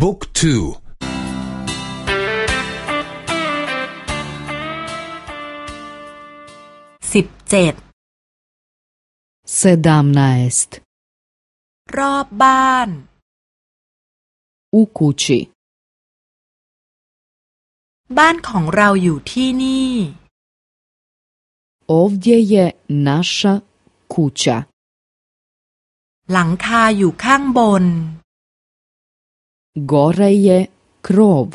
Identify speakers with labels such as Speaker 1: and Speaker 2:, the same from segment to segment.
Speaker 1: บุ๊กทู
Speaker 2: สิบเจ็ด
Speaker 3: เซดามนาเอสต์
Speaker 2: รอบบ้าน
Speaker 3: อูคูชิ
Speaker 2: บ้านของเราอยู่ที่นี่
Speaker 3: Ovdje je naša kuća.
Speaker 2: หลังคาอยู่ข้างบน
Speaker 3: Gore je krov.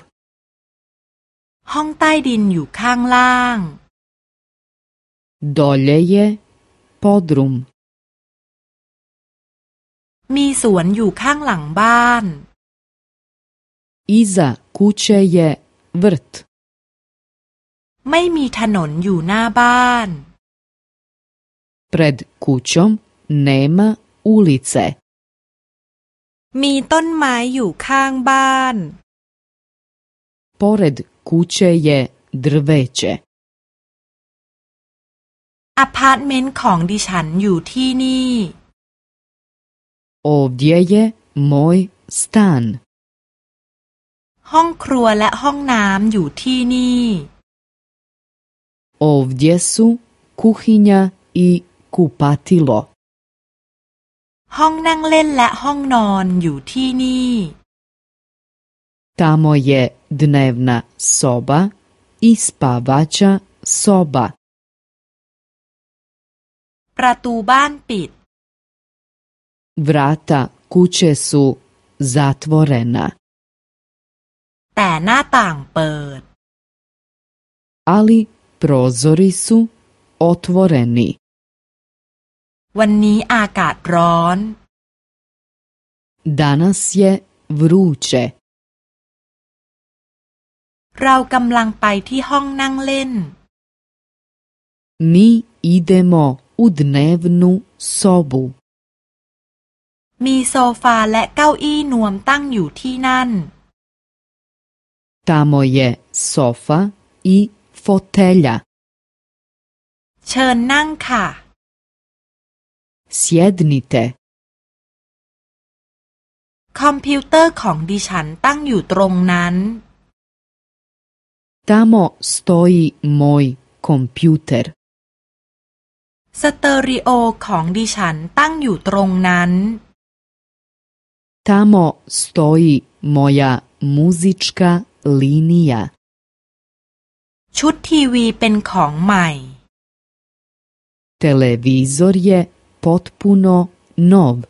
Speaker 2: ห้องใต้ดินอยู่ข้างล่าง
Speaker 3: Dolje je podrum.
Speaker 2: มีสวนอยู่ข้างหลังบ้าน
Speaker 3: Iza kuće je vrt.
Speaker 2: ไม่มีถนนอยู่หน้าบ้าน
Speaker 3: Pred kućom nema ulice.
Speaker 2: มีต้นไม้อยู่ข้างบ้าน
Speaker 3: Pored kuće je drveće.
Speaker 2: อพาร์ตเมนต์ของดิฉันอยู่ที่นี่
Speaker 3: Ovdje je moj stan.
Speaker 2: ห้องครัวและห้องน้ำอยู่ที่นี่
Speaker 3: Ovdje su kuhinja i kupatilo.
Speaker 2: ห้องนั่งเล่นและห้องนอนอยู่ที่นี่
Speaker 3: Tamo je dnevna soba i spavača soba.
Speaker 2: ประตูบ้านปิด
Speaker 3: Vrata kuće su zatvorena,
Speaker 2: แต่หน้าต่างเปิด
Speaker 3: ali prozori su otvoreni.
Speaker 2: วันนี้อากาศร้อน
Speaker 3: Danas je vruće.
Speaker 2: เรากำลังไปที่ห้องนั่งเล่น
Speaker 3: Mi idemo u dnevnu sobu.
Speaker 2: มีโซฟาและเก้าอี้นวมตั้งอยู่ที่นั่น
Speaker 3: Tamo je sofa i fotelja.
Speaker 2: เชิญนั่งค่ะ
Speaker 3: Sjednite.
Speaker 2: คอมพิวเตอร์ของดิฉันตั้งอยู่ตรงนั้น
Speaker 3: Tamo stoji moj kompjuter.
Speaker 2: สเตอริโอของดิฉันตั้งอยู่ตรงนั้น
Speaker 3: Tamo stoji moja muzička linija.
Speaker 2: ชุดทีวีเป็นของใหม่
Speaker 3: Televizor je potpuno nov.